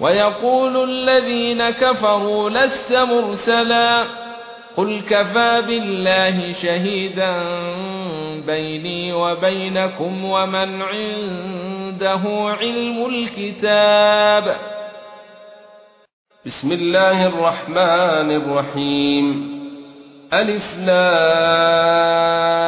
ويقول الذين كفروا لست مرسلا قل كفى بالله شهيدا بيني وبينكم ومن عنده علم الكتاب. بسم الله الرحمن الرحيم. ألف لام.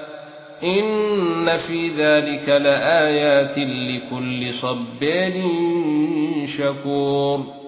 ان في ذلك لآيات لكل صبار شكور